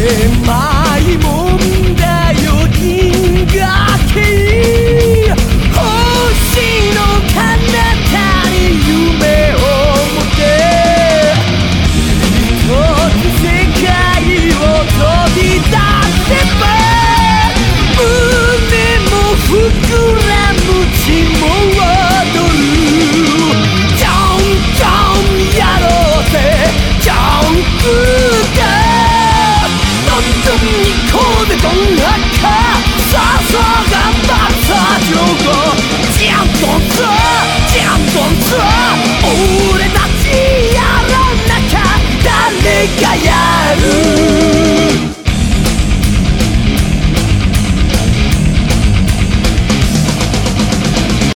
in my 輝く